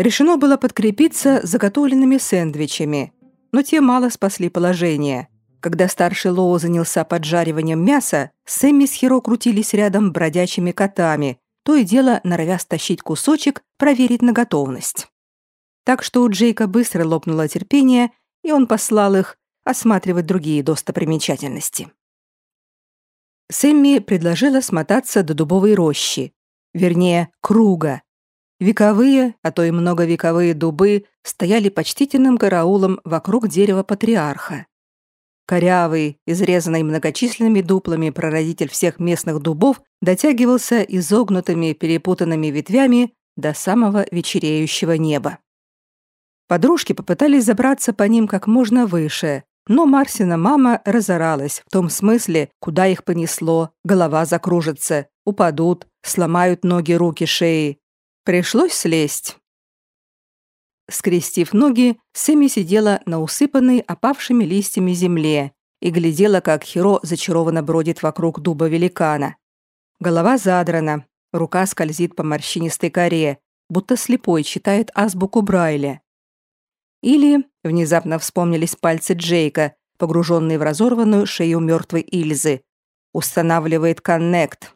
Решено было подкрепиться заготовленными сэндвичами, но те мало спасли положение. Когда старший Лоу занялся поджариванием мяса, Сэмми с Хиро крутились рядом бродячими котами, то и дело норовя стащить кусочек, проверить на готовность. Так что у Джейка быстро лопнуло терпение, и он послал их осматривать другие достопримечательности. Сэмми предложила смотаться до дубовой рощи, вернее, круга, Вековые, а то и многовековые дубы стояли почтительным караулом вокруг дерева патриарха. Корявый, изрезанный многочисленными дуплами прародитель всех местных дубов дотягивался изогнутыми перепутанными ветвями до самого вечереющего неба. Подружки попытались забраться по ним как можно выше, но Марсина мама разоралась в том смысле, куда их понесло, голова закружится, упадут, сломают ноги, руки, шеи, Пришлось слезть. Скрестив ноги, Сэмми сидела на усыпанной опавшими листьями земле и глядела, как Хиро зачарованно бродит вокруг дуба великана. Голова задрана, рука скользит по морщинистой коре, будто слепой читает азбуку Брайля. Или внезапно вспомнились пальцы Джейка, погруженные в разорванную шею мертвой Ильзы. Устанавливает коннект.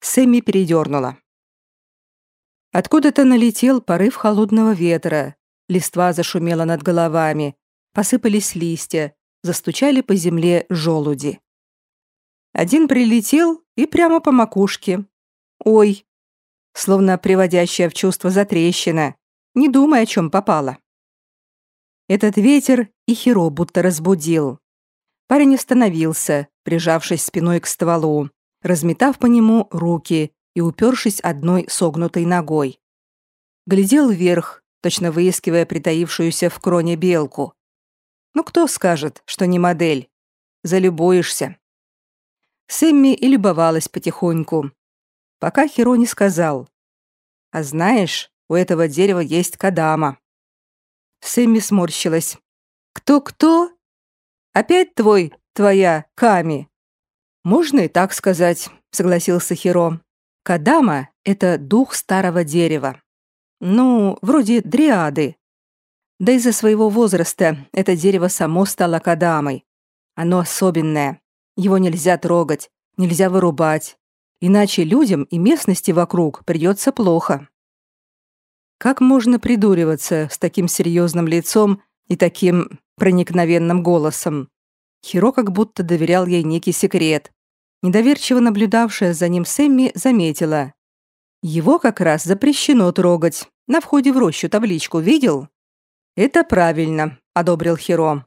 Сэмми передернула. Откуда-то налетел порыв холодного ветра, листва зашумела над головами, посыпались листья, застучали по земле желуди. Один прилетел и прямо по макушке. Ой, словно приводящая в чувство затрещина, не думая, о чем попало. Этот ветер и Хиро будто разбудил. Парень остановился, прижавшись спиной к стволу, разметав по нему руки и упершись одной согнутой ногой. Глядел вверх, точно выискивая притаившуюся в кроне белку. Ну кто скажет, что не модель? Залюбуешься. Сэмми и любовалась потихоньку, пока Хиро не сказал. «А знаешь, у этого дерева есть кадама». Сэмми сморщилась. «Кто-кто? Опять твой, твоя, Ками?» «Можно и так сказать», — согласился Хиро. Кадама — это дух старого дерева. Ну, вроде дриады. Да из-за своего возраста это дерево само стало кадамой. Оно особенное. Его нельзя трогать, нельзя вырубать. Иначе людям и местности вокруг придется плохо. Как можно придуриваться с таким серьезным лицом и таким проникновенным голосом? Хиро как будто доверял ей некий секрет, Недоверчиво наблюдавшая за ним Сэмми заметила. Его как раз запрещено трогать. На входе в рощу табличку видел? Это правильно, одобрил Хиро.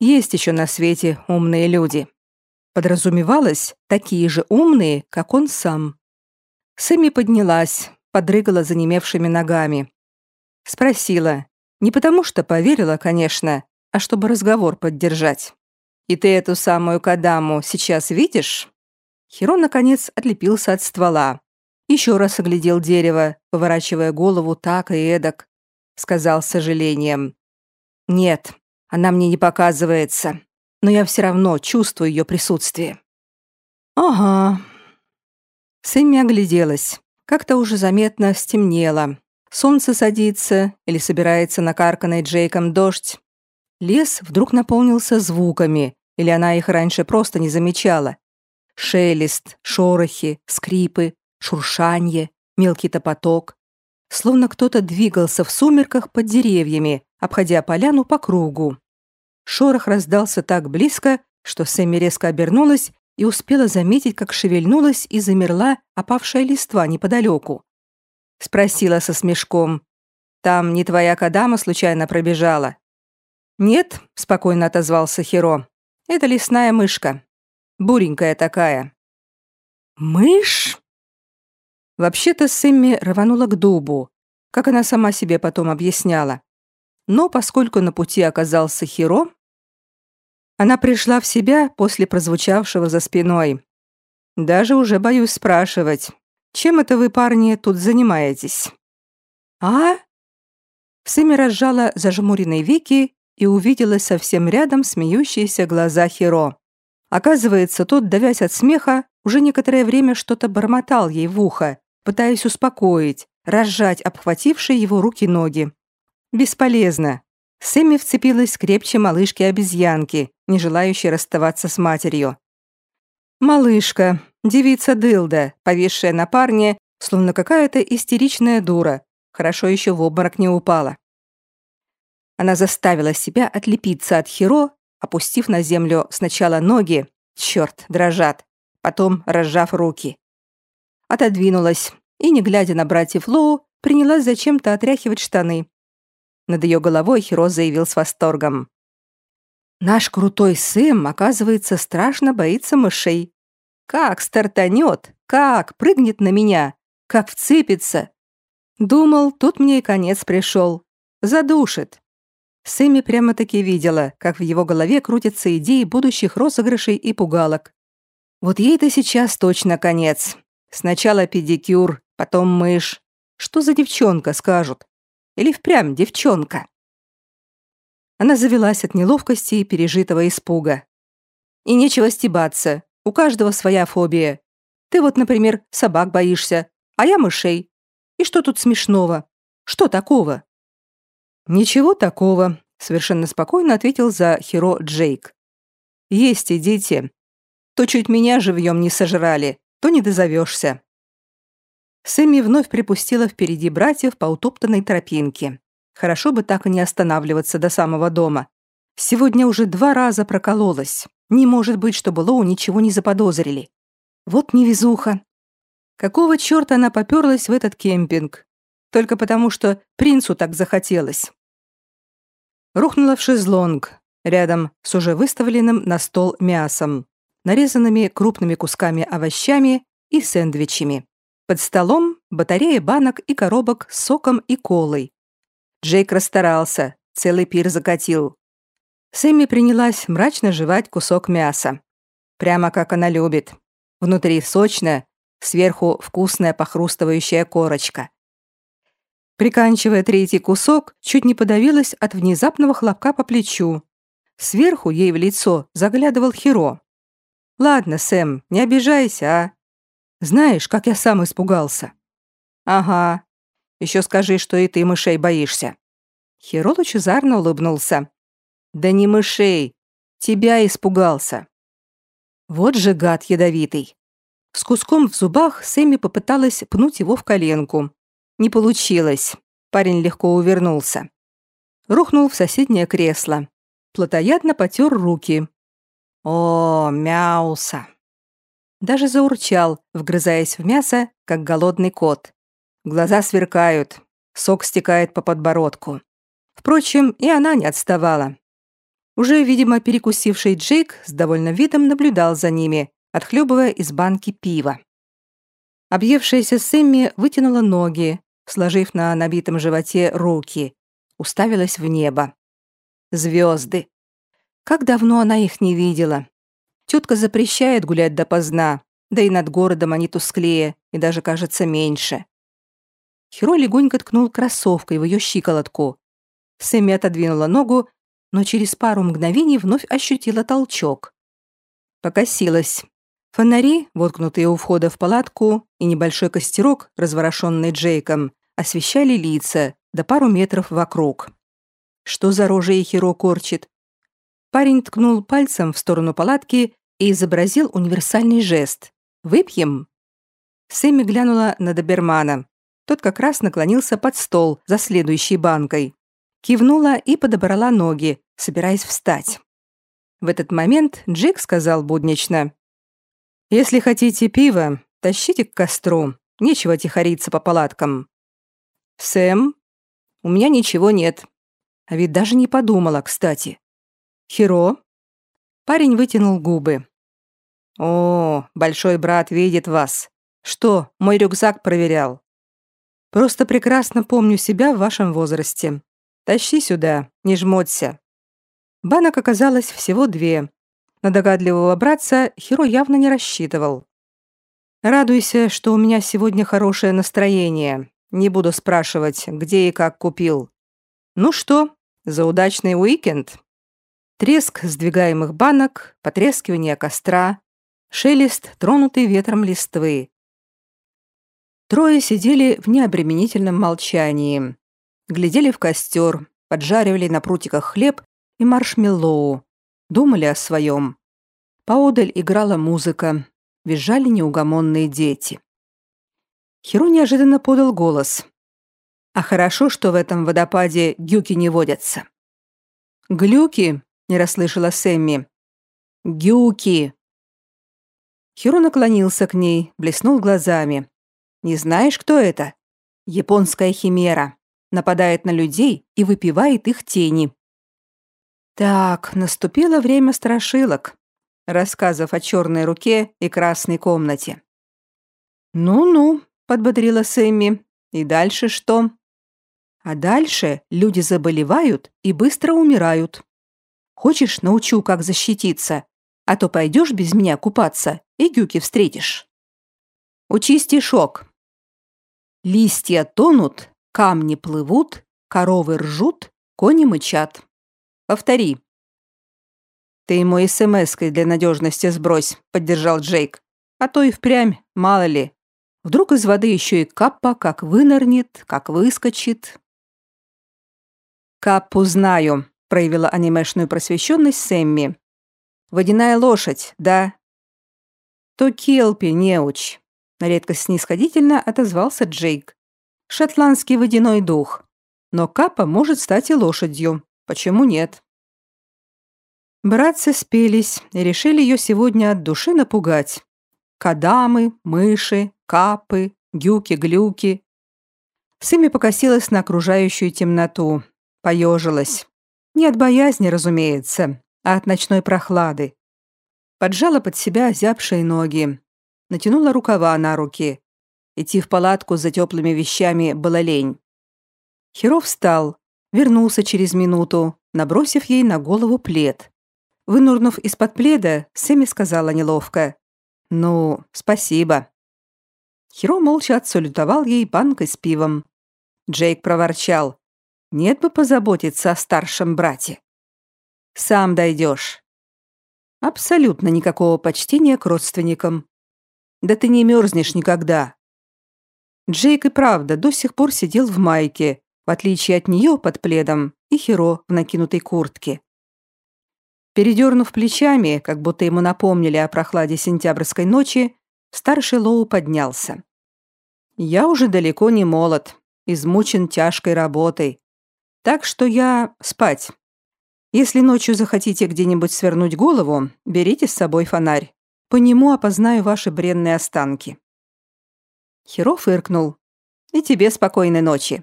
Есть еще на свете умные люди. Подразумевалось, такие же умные, как он сам. Сэмми поднялась, подрыгала занемевшими ногами. Спросила, не потому что поверила, конечно, а чтобы разговор поддержать. «И ты эту самую Кадаму сейчас видишь?» Хирон, наконец, отлепился от ствола. Еще раз оглядел дерево, поворачивая голову так и эдак. Сказал с сожалением. «Нет, она мне не показывается, но я все равно чувствую ее присутствие». «Ага». Сэмми огляделась. Как-то уже заметно стемнело. Солнце садится или собирается накарканный Джейком дождь. Лес вдруг наполнился звуками, или она их раньше просто не замечала. Шелест, шорохи, скрипы, шуршанье, мелкий топоток. Словно кто-то двигался в сумерках под деревьями, обходя поляну по кругу. Шорох раздался так близко, что Сэмми резко обернулась и успела заметить, как шевельнулась и замерла опавшая листва неподалеку. Спросила со смешком. «Там не твоя Кадама случайно пробежала?» «Нет», — спокойно отозвался Хиро. «Это лесная мышка. Буренькая такая». «Мышь?» Вообще-то Сэмми рванула к дубу, как она сама себе потом объясняла. Но поскольку на пути оказался Хиро, она пришла в себя после прозвучавшего за спиной. Даже уже боюсь спрашивать, Чем это вы, парни, тут занимаетесь?» «А?» Сэми разжала зажмуренные веки и увидела совсем рядом смеющиеся глаза Хиро. Оказывается, тот, давясь от смеха, уже некоторое время что-то бормотал ей в ухо, пытаясь успокоить, разжать обхватившие его руки-ноги. Бесполезно. Сэмми вцепилась крепче малышки-обезьянки, не желающей расставаться с матерью. Малышка, девица Дылда, повисшая на парне, словно какая-то истеричная дура, хорошо еще в обморок не упала. Она заставила себя отлепиться от Хиро, опустив на землю сначала ноги, черт, дрожат, потом разжав руки. Отодвинулась и, не глядя на братьев Лоу, принялась зачем-то отряхивать штаны, над ее головой Хиро заявил с восторгом. «Наш крутой Сэм, оказывается, страшно боится мышей. Как стартанет, как прыгнет на меня, как вцепится. Думал, тут мне и конец пришел. Задушит». Сэмми прямо-таки видела, как в его голове крутятся идеи будущих розыгрышей и пугалок. Вот ей-то сейчас точно конец. Сначала педикюр, потом мышь. Что за девчонка, скажут? Или впрямь девчонка? Она завелась от неловкости и пережитого испуга. И нечего стебаться. У каждого своя фобия. Ты вот, например, собак боишься, а я мышей. И что тут смешного? Что такого? Ничего такого, совершенно спокойно ответил за Хиро Джейк. Есть идите. То чуть меня живьем не сожрали, то не дозовешься. Сэмми вновь припустила впереди братьев по утоптанной тропинке. Хорошо бы так и не останавливаться до самого дома. Сегодня уже два раза прокололась. Не может быть, чтобы Лоу ничего не заподозрили. Вот невезуха. Какого чёрта она попёрлась в этот кемпинг? Только потому, что принцу так захотелось. Рухнула в шезлонг, рядом с уже выставленным на стол мясом, нарезанными крупными кусками овощами и сэндвичами. Под столом батарея банок и коробок с соком и колой. Джейк расстарался, целый пир закатил. Сэмми принялась мрачно жевать кусок мяса. Прямо как она любит. Внутри сочная, сверху вкусная похрустывающая корочка. Приканчивая третий кусок, чуть не подавилась от внезапного хлопка по плечу. Сверху ей в лицо заглядывал Хиро. «Ладно, Сэм, не обижайся, а? Знаешь, как я сам испугался?» «Ага. Еще скажи, что и ты мышей боишься». Хиро лучезарно улыбнулся. «Да не мышей. Тебя испугался». Вот же гад ядовитый. С куском в зубах Сэмми попыталась пнуть его в коленку. Не получилось. Парень легко увернулся. Рухнул в соседнее кресло. Плотоядно потер руки. О, мяуса. Даже заурчал, вгрызаясь в мясо, как голодный кот. Глаза сверкают, сок стекает по подбородку. Впрочем, и она не отставала. Уже, видимо, перекусивший Джейк с довольным видом наблюдал за ними, отхлебывая из банки пива. Объевшаяся Сэмми вытянула ноги, сложив на набитом животе руки, уставилась в небо. Звезды. Как давно она их не видела. Тетка запрещает гулять допоздна, да и над городом они тусклее и даже, кажется, меньше. Хиро легонько ткнул кроссовкой в ее щиколотку. Сэмми отодвинула ногу, но через пару мгновений вновь ощутила толчок. Покосилась. Фонари, воткнутые у входа в палатку, и небольшой костерок, разворошенный Джейком, освещали лица до пару метров вокруг. Что за рожей Хиро корчит? Парень ткнул пальцем в сторону палатки и изобразил универсальный жест. «Выпьем?» Сэмми глянула на добермана. Тот как раз наклонился под стол за следующей банкой. Кивнула и подобрала ноги, собираясь встать. В этот момент Джек сказал буднично. «Если хотите пива, тащите к костру. Нечего тихориться по палаткам». «Сэм?» «У меня ничего нет». А ведь даже не подумала, кстати. «Хиро?» Парень вытянул губы. «О, большой брат видит вас. Что, мой рюкзак проверял?» «Просто прекрасно помню себя в вашем возрасте. Тащи сюда, не жмоться». Банок оказалось всего две. На догадливого братца Хиро явно не рассчитывал. Радуйся, что у меня сегодня хорошее настроение. Не буду спрашивать, где и как купил. Ну что, за удачный уикенд? Треск сдвигаемых банок, потрескивание костра, шелест, тронутый ветром листвы. Трое сидели в необременительном молчании. Глядели в костер, поджаривали на прутиках хлеб и маршмеллоу, думали о своем. Поодаль играла музыка, визжали неугомонные дети. Хиру неожиданно подал голос. «А хорошо, что в этом водопаде гюки не водятся». «Глюки?» — не расслышала Сэмми. «Гюки!» Хиру наклонился к ней, блеснул глазами. «Не знаешь, кто это? Японская химера. Нападает на людей и выпивает их тени». Так, наступило время страшилок рассказов о черной руке и красной комнате. «Ну-ну», — подбодрила Сэмми, — «и дальше что?» «А дальше люди заболевают и быстро умирают. Хочешь, научу, как защититься, а то пойдешь без меня купаться и гюки встретишь». Учи стишок. Листья тонут, камни плывут, коровы ржут, кони мычат. Повтори. «Ты ему смс-кой для надежности сбрось», — поддержал Джейк. «А то и впрямь, мало ли. Вдруг из воды еще и каппа как вынырнет, как выскочит». «Каппу знаю», — проявила анимешную просвещенность Сэмми. «Водяная лошадь, да?» «То Келпи, неуч», — на редкость снисходительно отозвался Джейк. «Шотландский водяной дух. Но Каппа может стать и лошадью. Почему нет?» Братцы спелись и решили ее сегодня от души напугать. Кадамы, мыши, капы, гюки-глюки. Сыми покосилась на окружающую темноту, поежилась. Не от боязни, разумеется, а от ночной прохлады. Поджала под себя озябшие ноги, натянула рукава на руки. Идти в палатку за теплыми вещами было лень. Херов встал, вернулся через минуту, набросив ей на голову плед. Вынурнув из-под пледа, Сэмми сказала неловко. «Ну, спасибо». Хиро молча отсалютовал ей банкой с пивом. Джейк проворчал. «Нет бы позаботиться о старшем брате». «Сам дойдешь». Абсолютно никакого почтения к родственникам. Да ты не мерзнешь никогда. Джейк и правда до сих пор сидел в майке, в отличие от нее под пледом и Хиро в накинутой куртке. Передернув плечами, как будто ему напомнили о прохладе сентябрьской ночи, старший Лоу поднялся. «Я уже далеко не молод, измучен тяжкой работой. Так что я спать. Если ночью захотите где-нибудь свернуть голову, берите с собой фонарь. По нему опознаю ваши бренные останки». Хиро фыркнул. «И тебе спокойной ночи».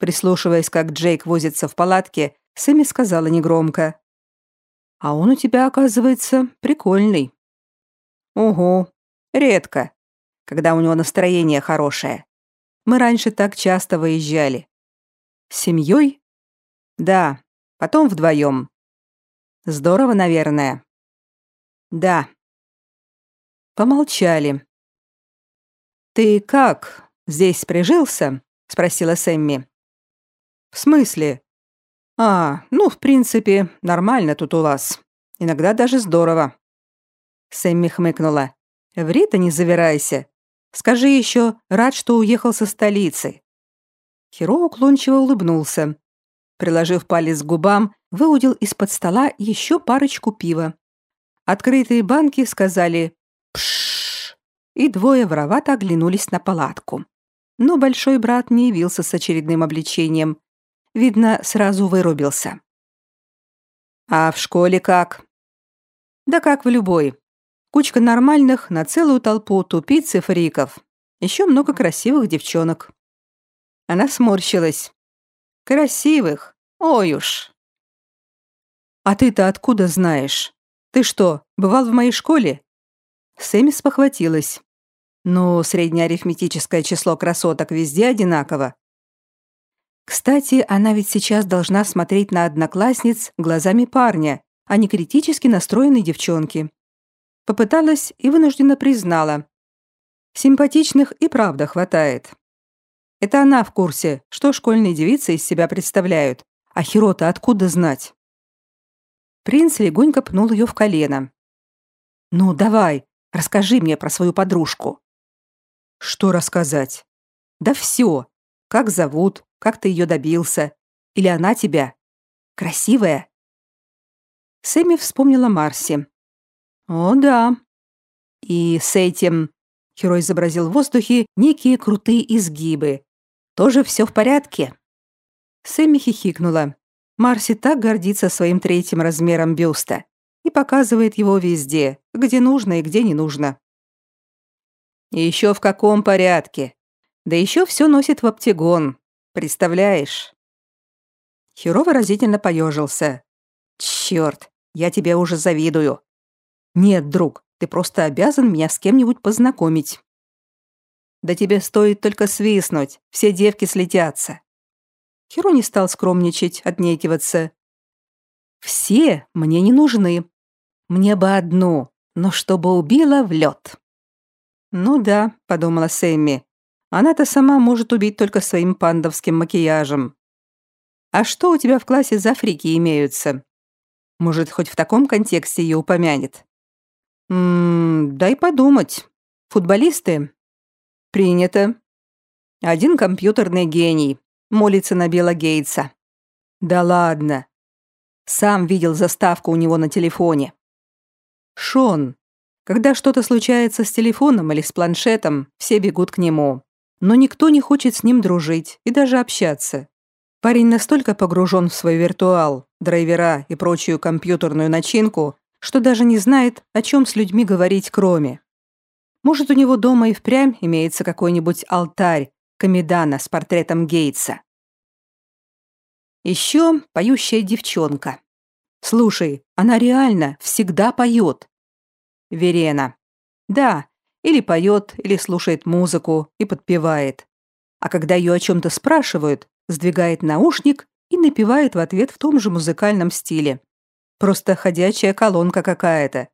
Прислушиваясь, как Джейк возится в палатке, Сэмми сказала негромко. А он у тебя, оказывается, прикольный. Ого, редко, когда у него настроение хорошее. Мы раньше так часто выезжали. С семьей? Да, потом вдвоем. Здорово, наверное. Да. Помолчали. «Ты как, здесь прижился?» — спросила Сэмми. «В смысле?» «А, ну, в принципе, нормально тут у вас. Иногда даже здорово». Сэмми хмыкнула. «Ври-то не завирайся. Скажи еще, рад, что уехал со столицы». Хиро уклончиво улыбнулся. Приложив палец к губам, выудил из-под стола еще парочку пива. Открытые банки сказали «пшшш», и двое воровато оглянулись на палатку. Но большой брат не явился с очередным обличением, Видно, сразу вырубился. А в школе как? Да как в любой. Кучка нормальных на целую толпу тупиц и фриков. Еще много красивых девчонок. Она сморщилась. Красивых? Ой уж. А ты-то откуда знаешь? Ты что, бывал в моей школе? Сэмми спохватилась. Ну, среднеарифметическое число красоток везде одинаково. Кстати, она ведь сейчас должна смотреть на одноклассниц глазами парня, а не критически настроенной девчонки. Попыталась и вынужденно признала. Симпатичных и правда хватает. Это она в курсе, что школьные девицы из себя представляют, а Хирота откуда знать? Принц легонько пнул ее в колено. «Ну, давай, расскажи мне про свою подружку». «Что рассказать?» «Да все. Как зовут, как ты ее добился. Или она тебя. Красивая?» Сэмми вспомнила Марси. «О, да. И с этим...» Херой изобразил в воздухе некие крутые изгибы. «Тоже все в порядке?» Сэмми хихикнула. Марси так гордится своим третьим размером бюста и показывает его везде, где нужно и где не нужно. И еще в каком порядке? Да еще все носит в оптигон. Представляешь? Хиро выразительно поежился. Черт, я тебе уже завидую. Нет, друг, ты просто обязан меня с кем-нибудь познакомить. Да тебе стоит только свистнуть, все девки слетятся. Хиро не стал скромничать, отнекиваться. «Все мне не нужны. Мне бы одну, но чтобы убила в лед». «Ну да», — подумала Сэмми. «Она-то сама может убить только своим пандовским макияжем». «А что у тебя в классе за фрики имеются?» Может, хоть в таком контексте ее упомянет. «Ммм, дай подумать. Футболисты?» «Принято. Один компьютерный гений, молится на Билла Гейтса. Да ладно. Сам видел заставку у него на телефоне. Шон. Когда что-то случается с телефоном или с планшетом, все бегут к нему. Но никто не хочет с ним дружить и даже общаться. Парень настолько погружен в свой виртуал, драйвера и прочую компьютерную начинку, что даже не знает, о чем с людьми говорить кроме. Может, у него дома и впрямь имеется какой-нибудь алтарь, Камедана с портретом Гейтса. Еще поющая девчонка. Слушай, она реально всегда поет. Верена. Да, или поет, или слушает музыку и подпевает. А когда ее о чем-то спрашивают, сдвигает наушник и напевает в ответ в том же музыкальном стиле. Просто ходячая колонка какая-то.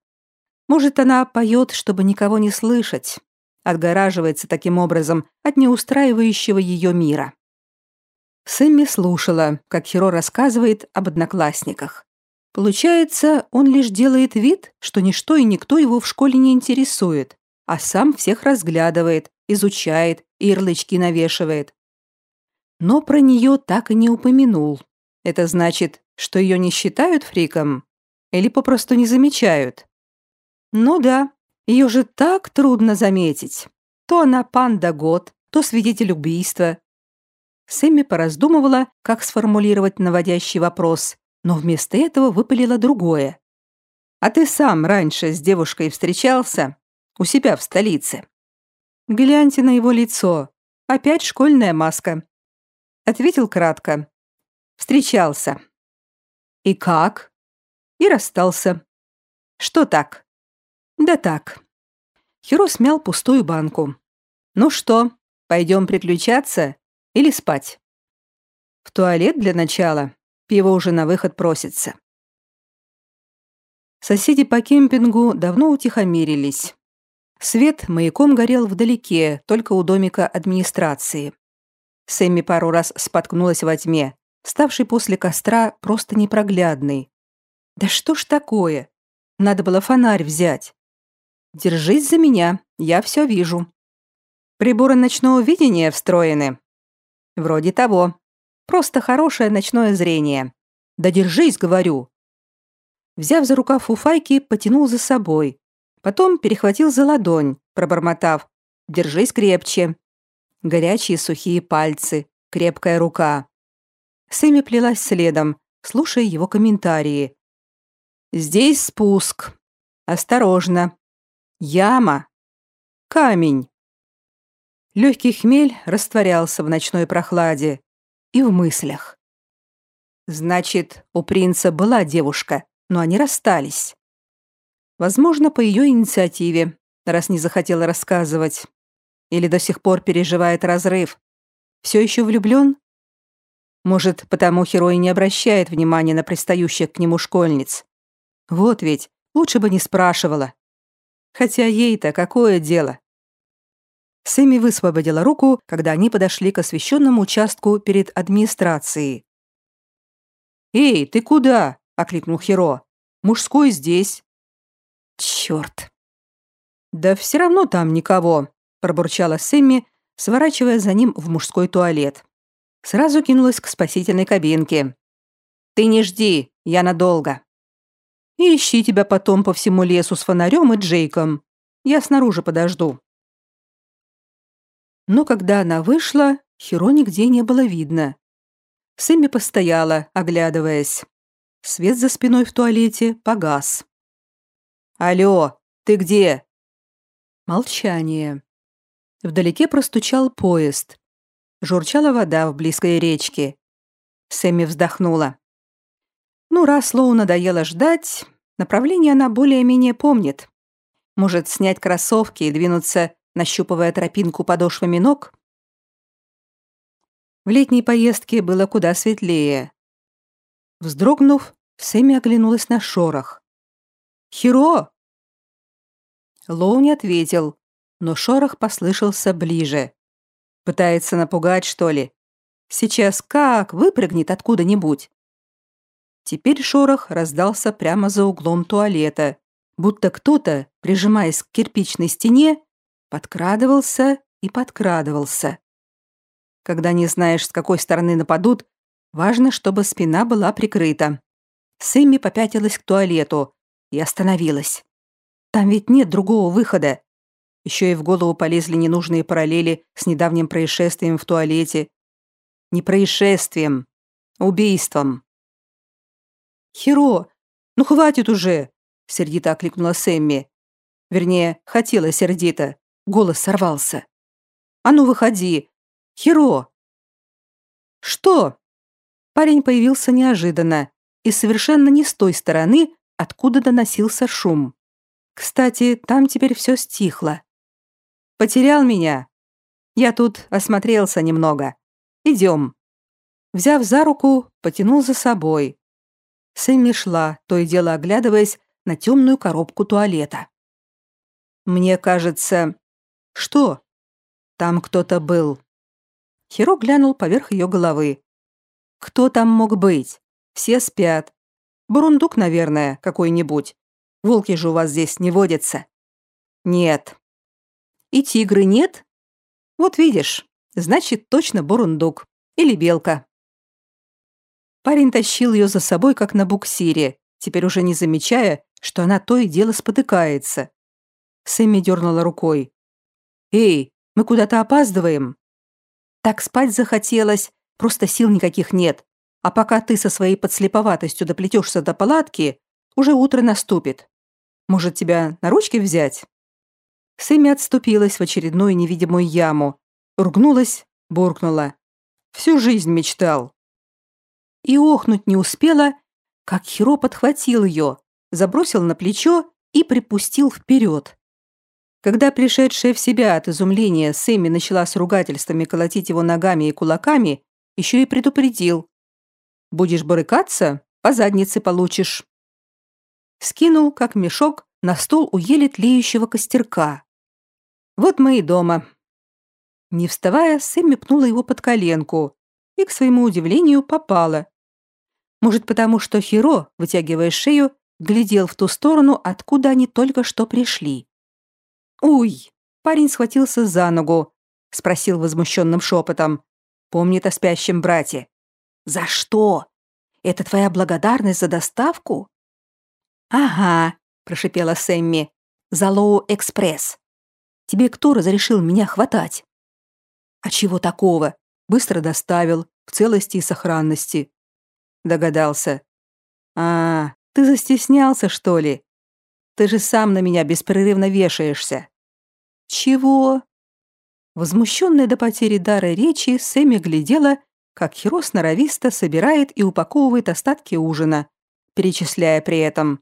Может, она поет, чтобы никого не слышать отгораживается таким образом от неустраивающего ее мира. Сэмми слушала, как Хиро рассказывает об одноклассниках. Получается, он лишь делает вид, что ничто и никто его в школе не интересует, а сам всех разглядывает, изучает и ярлычки навешивает. Но про нее так и не упомянул. Это значит, что ее не считают фриком? Или попросту не замечают? Ну да, ее же так трудно заметить. То она панда год, то свидетель убийства. Сэмми пораздумывала, как сформулировать наводящий вопрос, но вместо этого выпалила другое. «А ты сам раньше с девушкой встречался? У себя в столице?» «Гляньте на его лицо. Опять школьная маска». Ответил кратко. «Встречался». «И как?» «И расстался». «Что так?» Да так. Хиро смял пустую банку. Ну что, пойдем приключаться или спать? В туалет для начала. Пиво уже на выход просится. Соседи по кемпингу давно утихомирились. Свет маяком горел вдалеке, только у домика администрации. Сэмми пару раз споткнулась во тьме, ставшей после костра просто непроглядной. Да что ж такое? Надо было фонарь взять. Держись за меня, я все вижу. Приборы ночного видения встроены. Вроде того. Просто хорошее ночное зрение. Да держись, говорю. Взяв за рукав фуфайки, потянул за собой. Потом перехватил за ладонь, пробормотав. Держись крепче. Горячие сухие пальцы, крепкая рука. Сэмми плелась следом, слушая его комментарии. «Здесь спуск. Осторожно. Яма. Камень. Легкий хмель растворялся в ночной прохладе и в мыслях. Значит, у принца была девушка, но они расстались. Возможно, по ее инициативе, раз не захотела рассказывать. Или до сих пор переживает разрыв. Все еще влюблен? Может, потому Херой не обращает внимания на пристающих к нему школьниц. Вот ведь, лучше бы не спрашивала. Хотя ей-то какое дело? Сэмми высвободила руку, когда они подошли к освещенному участку перед администрацией. «Эй, ты куда?» — окликнул Хиро. «Мужской здесь». «Чёрт!» «Да все равно там никого», — пробурчала Сэмми, сворачивая за ним в мужской туалет. Сразу кинулась к спасительной кабинке. «Ты не жди, я надолго». «И ищи тебя потом по всему лесу с фонарем и Джейком. Я снаружи подожду». Но когда она вышла, Хиро нигде не было видно. Сэмми постояла, оглядываясь. Свет за спиной в туалете погас. «Алло, ты где?» Молчание. Вдалеке простучал поезд. Журчала вода в близкой речке. Сэмми вздохнула. Ну, раз Лоу надоело ждать, направление она более-менее помнит. Может, снять кроссовки и двинуться нащупывая тропинку подошвами ног. В летней поездке было куда светлее. Вздрогнув, Сэмми оглянулась на шорох. «Хиро!» Лоу не ответил, но шорох послышался ближе. Пытается напугать, что ли? Сейчас как выпрыгнет откуда-нибудь. Теперь шорох раздался прямо за углом туалета, будто кто-то, прижимаясь к кирпичной стене, подкрадывался и подкрадывался. Когда не знаешь, с какой стороны нападут, важно, чтобы спина была прикрыта. Сэмми попятилась к туалету и остановилась. Там ведь нет другого выхода. Еще и в голову полезли ненужные параллели с недавним происшествием в туалете. Не происшествием, убийством. «Херо, ну хватит уже!» — сердито окликнула Сэмми. Вернее, хотела сердито, Голос сорвался. «А ну, выходи! Херо!» «Что?» Парень появился неожиданно и совершенно не с той стороны, откуда доносился шум. Кстати, там теперь все стихло. «Потерял меня?» «Я тут осмотрелся немного. Идем». Взяв за руку, потянул за собой. Сэмми шла, то и дело оглядываясь на темную коробку туалета. «Мне кажется, «Что?» «Там кто-то был». Хиро глянул поверх ее головы. «Кто там мог быть? Все спят. Бурундук, наверное, какой-нибудь. Волки же у вас здесь не водятся». «Нет». «И тигры нет?» «Вот видишь, значит, точно бурундук. Или белка». Парень тащил ее за собой, как на буксире, теперь уже не замечая, что она то и дело спотыкается. Сэмми дернула рукой. «Эй, мы куда-то опаздываем». Так спать захотелось, просто сил никаких нет. А пока ты со своей подслеповатостью доплетешься до палатки, уже утро наступит. Может, тебя на ручки взять?» Сэмми отступилась в очередную невидимую яму, ругнулась, буркнула. «Всю жизнь мечтал». И охнуть не успела, как Хиро подхватил ее, забросил на плечо и припустил вперед. Когда пришедшая в себя от изумления Сэмми начала с ругательствами колотить его ногами и кулаками, еще и предупредил. «Будешь барыкаться, по заднице получишь». Скинул, как мешок, на стол у еле тлеющего костерка. «Вот мы и дома». Не вставая, Сэмми пнула его под коленку и, к своему удивлению, попала. Может, потому что Хиро, вытягивая шею, глядел в ту сторону, откуда они только что пришли. «Уй!» Парень схватился за ногу, спросил возмущенным шепотом. Помнит о спящем брате. «За что? Это твоя благодарность за доставку?» «Ага», — прошипела Сэмми. «За Лоу Экспресс. Тебе кто разрешил меня хватать?» «А чего такого? Быстро доставил, в целости и сохранности». Догадался. «А, ты застеснялся, что ли? Ты же сам на меня беспрерывно вешаешься». «Чего?» Возмущенная до потери дара речи, Сэмми глядела, как Хиро сноровисто собирает и упаковывает остатки ужина, перечисляя при этом.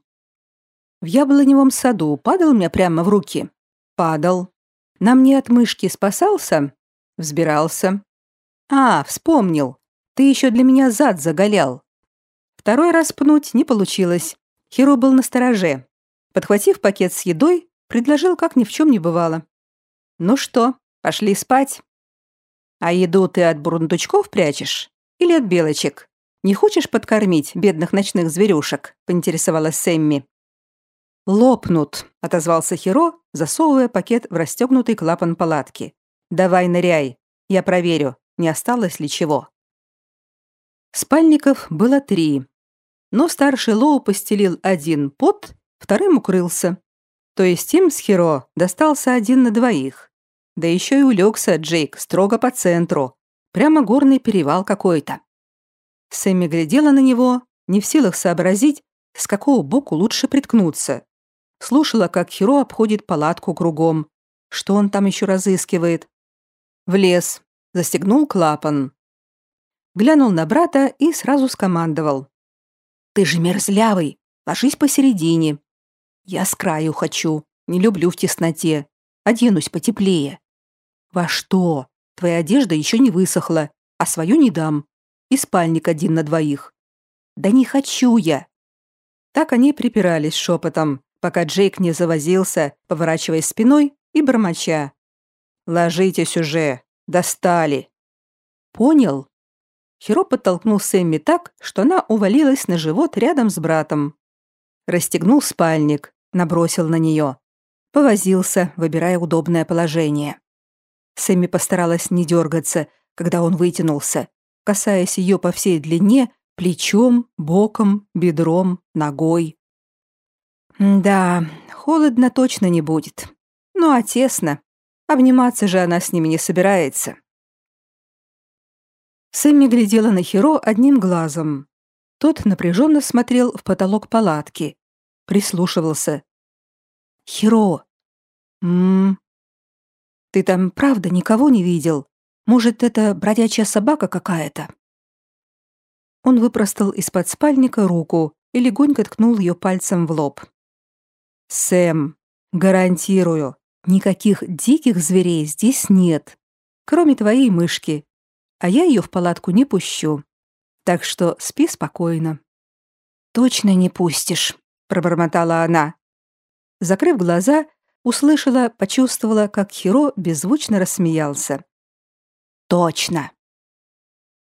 «В яблоневом саду падал мне прямо в руки?» «Падал. На мне от мышки спасался?» «Взбирался». «А, вспомнил. Ты еще для меня зад заголял». Второй раз пнуть не получилось. Хиро был на стороже. Подхватив пакет с едой, предложил, как ни в чем не бывало. «Ну что, Пошли спать. А еду ты от бурундучков прячешь? Или от белочек? Не хочешь подкормить бедных ночных зверюшек?» — поинтересовалась Сэмми. «Лопнут», — отозвался Хиро, засовывая пакет в расстегнутый клапан палатки. «Давай ныряй. Я проверю, не осталось ли чего». Спальников было три. Но старший Лоу постелил один под, вторым укрылся. То есть им с Хиро достался один на двоих. Да еще и улегся Джейк строго по центру. Прямо горный перевал какой-то. Сэмми глядела на него, не в силах сообразить, с какого боку лучше приткнуться. Слушала, как Хиро обходит палатку кругом. Что он там еще разыскивает? Влез, застегнул клапан. Глянул на брата и сразу скомандовал. «Ты же мерзлявый, ложись посередине. Я с краю хочу, не люблю в тесноте. Оденусь потеплее». «Во что? Твоя одежда еще не высохла, а свою не дам и спальник один на двоих. Да не хочу я. Так они припирались шепотом, пока Джейк не завозился, поворачиваясь спиной и бормоча. «Ложитесь уже! Достали!» «Понял?» Хиро подтолкнул Сэмми так, что она увалилась на живот рядом с братом. Расстегнул спальник, набросил на нее. Повозился, выбирая удобное положение. Сэмми постаралась не дергаться, когда он вытянулся, касаясь ее по всей длине, плечом, боком, бедром, ногой. Да, холодно точно не будет. Ну а тесно. Обниматься же она с ними не собирается. Сэмми глядела на Хиро одним глазом. Тот напряженно смотрел в потолок палатки. Прислушивался. «Хиро!» «М-м-м...» «Ты там правда никого не видел?» Может, это бродячая собака какая-то?» Он выпростал из-под спальника руку и легонько ткнул ее пальцем в лоб. «Сэм, гарантирую, никаких диких зверей здесь нет, кроме твоей мышки, а я ее в палатку не пущу. Так что спи спокойно». «Точно не пустишь», — пробормотала она. Закрыв глаза, услышала, почувствовала, как Хиро беззвучно рассмеялся. Точно.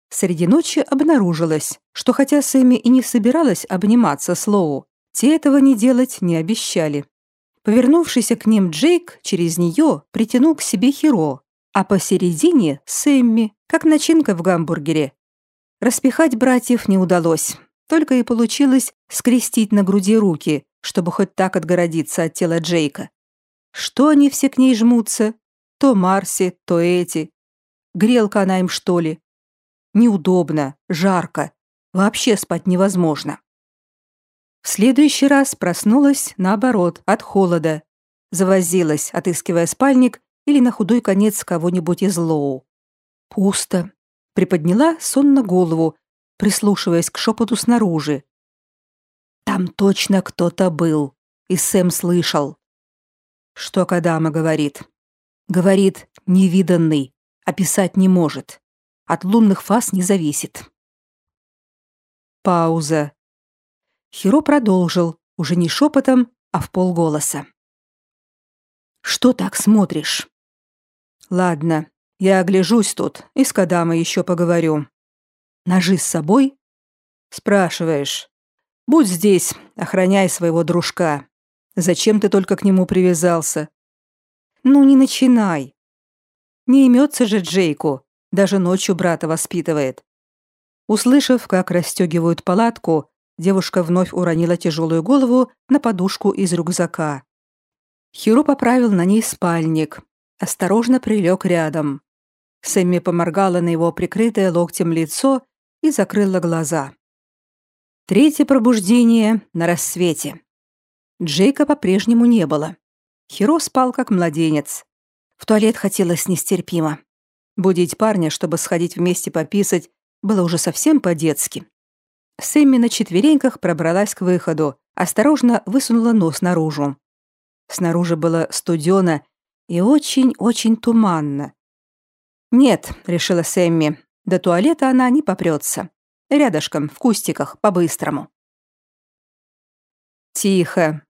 Среди ночи обнаружилось, что хотя Сэмми и не собиралась обниматься с Лоу, те этого не делать не обещали. Повернувшийся к ним Джейк через нее притянул к себе Хиро, а посередине — Сэмми, как начинка в гамбургере. Распихать братьев не удалось, только и получилось скрестить на груди руки, чтобы хоть так отгородиться от тела Джейка. Что они все к ней жмутся? То Марси, то эти, Грелка она им, что ли? Неудобно, жарко. Вообще спать невозможно. В следующий раз проснулась, наоборот, от холода. Завозилась, отыскивая спальник или на худой конец кого-нибудь из Лоу. Пусто. Приподняла сонно голову, прислушиваясь к шепоту снаружи. Там точно кто-то был, и Сэм слышал. Что Кадама говорит? Говорит, невиданный, описать не может. От лунных фаз не зависит. Пауза. Хиро продолжил, уже не шепотом, а в полголоса. «Что так смотришь?» «Ладно, я огляжусь тут и с Кадамой еще поговорю. Ножи с собой?» «Спрашиваешь. Будь здесь, охраняй своего дружка. Зачем ты только к нему привязался?» «Ну, не начинай. Не имется же Джейку, даже ночью брата воспитывает. Услышав, как расстегивают палатку, девушка вновь уронила тяжелую голову на подушку из рюкзака. Хиру поправил на ней спальник, осторожно прилег рядом. Сэмми поморгала на его прикрытое локтем лицо и закрыла глаза. Третье пробуждение на рассвете. Джейка по-прежнему не было. Хиро спал как младенец. В туалет хотелось нестерпимо. Будить парня, чтобы сходить вместе пописать, было уже совсем по-детски. Сэмми на четвереньках пробралась к выходу, осторожно высунула нос наружу. Снаружи было студено и очень-очень туманно. «Нет», — решила Сэмми, — «до туалета она не попрется. Рядышком, в кустиках, по-быстрому». Тихо.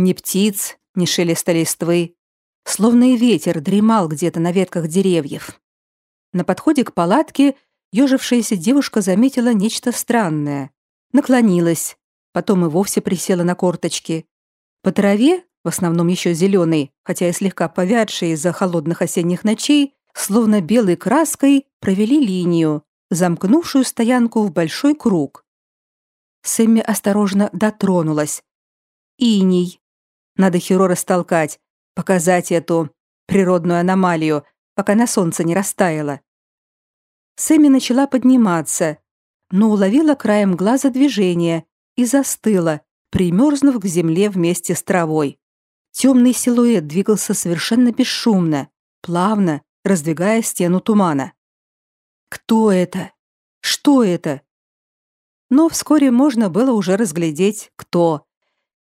Ни птиц, ни шелеста листвы, словно и ветер дремал где-то на ветках деревьев. На подходе к палатке ежившаяся девушка заметила нечто странное. Наклонилась, потом и вовсе присела на корточки. По траве, в основном еще зеленой, хотя и слегка повядшей из-за холодных осенних ночей, словно белой краской провели линию, замкнувшую стоянку в большой круг. Сэмми осторожно дотронулась. Иней. Надо Хиро растолкать, показать эту природную аномалию, пока на солнце не растаяло. Сэмми начала подниматься, но уловила краем глаза движение и застыла, примерзнув к земле вместе с травой. Темный силуэт двигался совершенно бесшумно, плавно, раздвигая стену тумана. Кто это? Что это? Но вскоре можно было уже разглядеть, кто.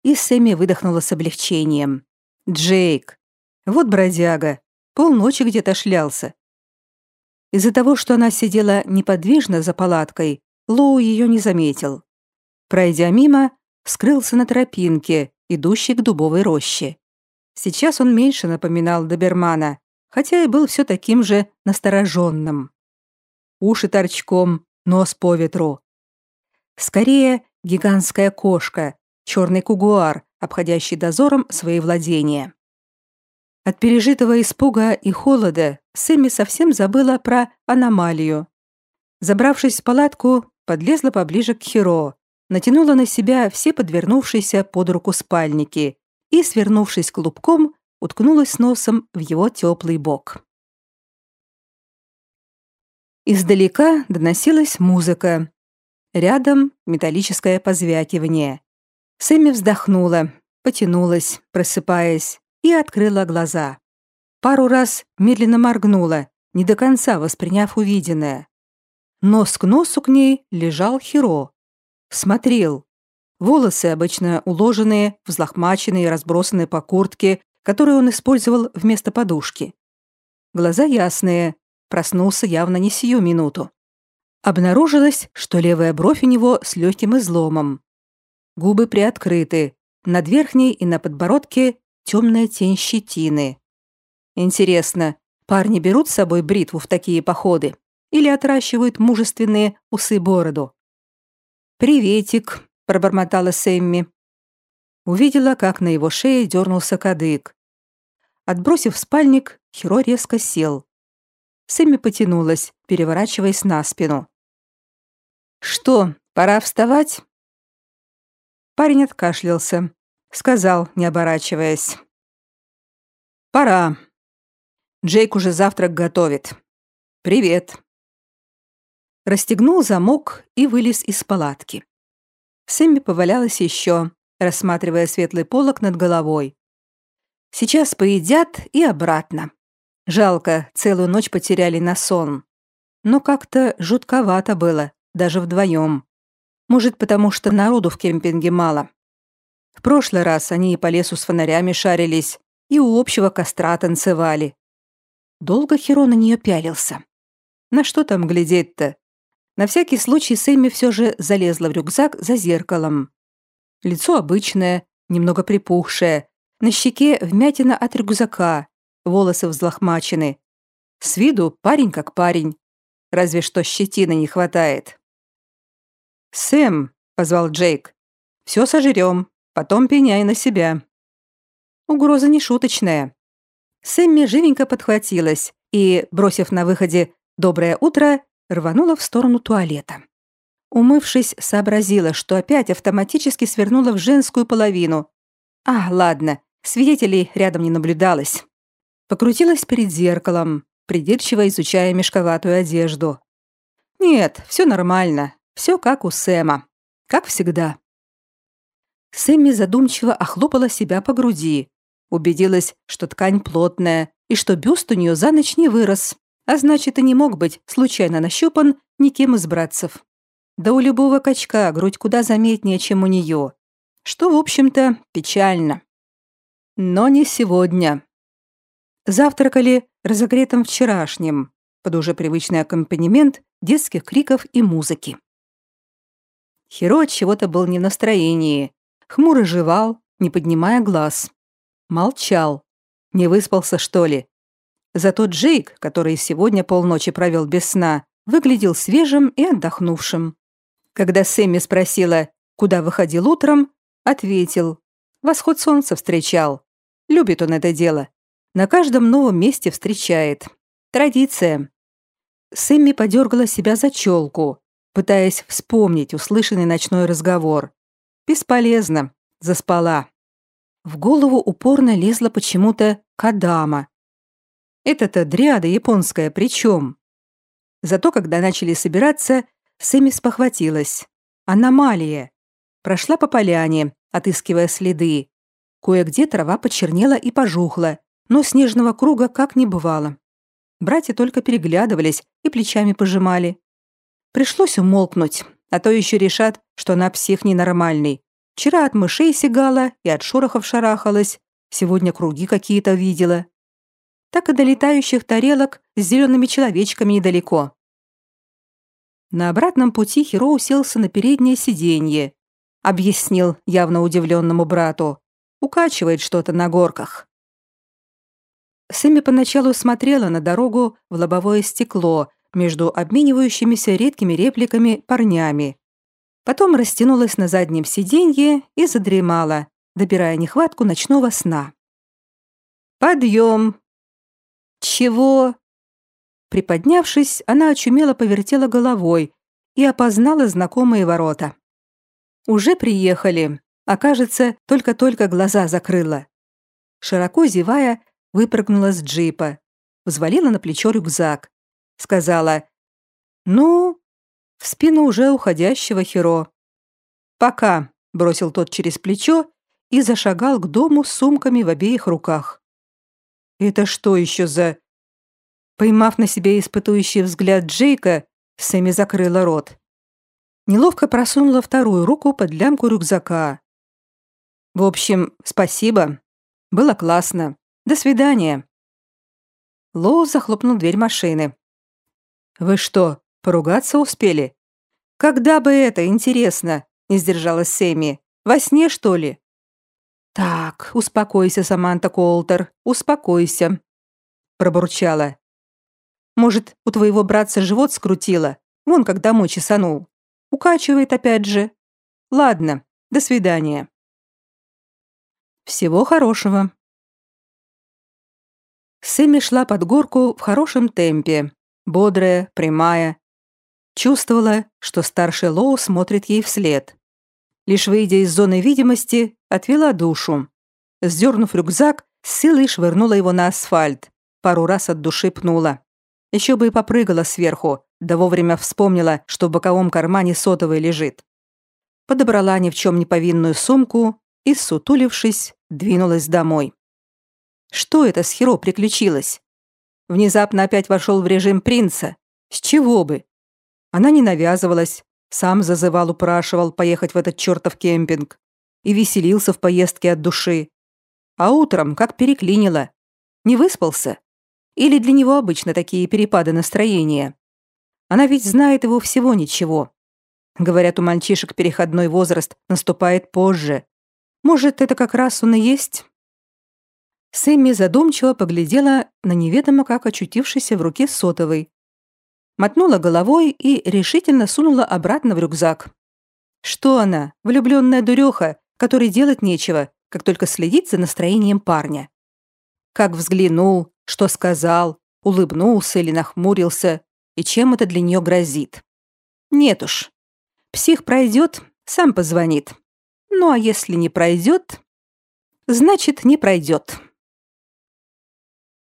И Сэмми выдохнула с облегчением. Джейк. Вот бродяга. Полночи где-то шлялся. Из-за того, что она сидела неподвижно за палаткой, Лоу ее не заметил. Пройдя мимо, скрылся на тропинке, идущей к дубовой роще. Сейчас он меньше напоминал добермана, хотя и был все таким же настороженным. Уши торчком, нос по ветру. Скорее, гигантская кошка, черный кугуар, обходящий дозором свои владения. От пережитого испуга и холода Сэмми совсем забыла про аномалию. Забравшись в палатку, подлезла поближе к Хиро, натянула на себя все подвернувшиеся под руку спальники и, свернувшись клубком, уткнулась носом в его теплый бок. Издалека доносилась музыка. Рядом металлическое позвякивание. Сэмми вздохнула, потянулась, просыпаясь, и открыла глаза. Пару раз медленно моргнула, не до конца восприняв увиденное. Нос к носу к ней лежал Хиро. Смотрел. Волосы, обычно уложенные, взлохмаченные и разбросанные по куртке, которую он использовал вместо подушки. Глаза ясные, проснулся явно не сию минуту. Обнаружилось, что левая бровь у него с легким изломом. Губы приоткрыты, над верхней и на подбородке темная тень щетины. Интересно, парни берут с собой бритву в такие походы или отращивают мужественные усы-бороду? «Приветик», — пробормотала Сэмми. Увидела, как на его шее дернулся кадык. Отбросив спальник, Хиро резко сел. Сэмми потянулась, переворачиваясь на спину. «Что, пора вставать?» Парень откашлялся. Сказал, не оборачиваясь. «Пора. Джейк уже завтрак готовит. Привет». Расстегнул замок и вылез из палатки. Сэмми повалялась еще, рассматривая светлый полог над головой. Сейчас поедят и обратно. Жалко, целую ночь потеряли на сон. Но как-то жутковато было, даже вдвоем. Может, потому что народу в кемпинге мало. В прошлый раз они и по лесу с фонарями шарились, и у общего костра танцевали. Долго Хиро на нее пялился. На что там глядеть-то? На всякий случай Сэмми все же залезла в рюкзак за зеркалом. Лицо обычное, немного припухшее, на щеке вмятина от рюкзака, волосы взлохмачены. С виду парень как парень. Разве что щетины не хватает. «Сэм», — позвал Джейк, — «все сожрем, потом пеняй на себя». Угроза не шуточная. Сэмми живенько подхватилась и, бросив на выходе «доброе утро», рванула в сторону туалета. Умывшись, сообразила, что опять автоматически свернула в женскую половину. А, ладно, свидетелей рядом не наблюдалось. Покрутилась перед зеркалом, придирчиво изучая мешковатую одежду. Нет, все нормально, все как у Сэма, как всегда. Сэмми задумчиво охлопала себя по груди, убедилась, что ткань плотная и что бюст у нее за ночь не вырос, а значит и не мог быть случайно нащупан никем из братцев. Да у любого качка грудь куда заметнее, чем у нее, что, в общем-то, печально. Но не сегодня. Завтракали разогретым вчерашним, под уже привычный аккомпанемент детских криков и музыки. Хиро от чего-то был не в настроении, хмуро жевал, не поднимая глаз. Молчал. Не выспался, что ли? Зато Джейк, который сегодня полночи провел без сна, выглядел свежим и отдохнувшим. Когда Сэмми спросила, куда выходил утром, ответил. Восход солнца встречал. Любит он это дело. На каждом новом месте встречает. Традиция. Сэмми подергала себя за челку, пытаясь вспомнить услышанный ночной разговор. Бесполезно. Заспала. В голову упорно лезла почему-то Кадама. Это-то дриада японская при чем? Зато когда начали собираться, Сэмми спохватилась. Аномалия. Прошла по поляне, отыскивая следы. Кое-где трава почернела и пожухла, но снежного круга как не бывало. Братья только переглядывались и плечами пожимали. Пришлось умолкнуть, а то еще решат, что она псих ненормальный. Вчера от мышей сигала и от шорохов шарахалась, сегодня круги какие-то видела. Так и до летающих тарелок с зелеными человечками недалеко. На обратном пути Хиро уселся на переднее сиденье. Объяснил явно удивленному брату. Укачивает что-то на горках. Сэмми поначалу смотрела на дорогу в лобовое стекло между обменивающимися редкими репликами парнями. Потом растянулась на заднем сиденье и задремала, добирая нехватку ночного сна. «Подъем!» «Чего?» Приподнявшись, она очумело повертела головой и опознала знакомые ворота. Уже приехали, а кажется, только-только глаза закрыла. Широко зевая, выпрыгнула с джипа, взвалила на плечо рюкзак. Сказала «Ну?» в спину уже уходящего Хиро. «Пока», — бросил тот через плечо и зашагал к дому с сумками в обеих руках. «Это что еще за...» Поймав на себе испытующий взгляд Джейка, Сэмми закрыла рот. Неловко просунула вторую руку под лямку рюкзака. «В общем, спасибо. Было классно. До свидания». Лоу захлопнул дверь машины. «Вы что, поругаться успели?» «Когда бы это, интересно?» — не сдержалась Сэмми. «Во сне, что ли?» «Так, успокойся, Саманта Колтер, успокойся», — пробурчала. «Может, у твоего братца живот скрутило? Вон как домой чесанул. Укачивает опять же. Ладно, до свидания». «Всего хорошего», Сэмми шла под горку в хорошем темпе, бодрая, прямая. Чувствовала, что старший Лоу смотрит ей вслед. Лишь выйдя из зоны видимости, отвела душу. Сдернув рюкзак, с силой швырнула его на асфальт. Пару раз от души пнула. Еще бы и попрыгала сверху, да вовремя вспомнила, что в боковом кармане сотовый лежит. Подобрала ни в чем не повинную сумку и, сутулившись, двинулась домой. Что это с Хиро приключилось? Внезапно опять вошел в режим принца. С чего бы? Она не навязывалась, сам зазывал, упрашивал поехать в этот чертов кемпинг и веселился в поездке от души. А утром как переклинило. Не выспался? Или для него обычно такие перепады настроения? Она ведь знает его всего ничего. Говорят, у мальчишек переходной возраст наступает позже. Может, это как раз он и есть? Сэмми задумчиво поглядела на неведомо как очутившийся в руке сотовый. Мотнула головой и решительно сунула обратно в рюкзак. Что она, влюбленная дуреха, которой делать нечего, как только следить за настроением парня? Как взглянул, что сказал, улыбнулся или нахмурился, и чем это для нее грозит? Нет уж. Псих пройдет, сам позвонит. Ну а если не пройдет, значит, не пройдет.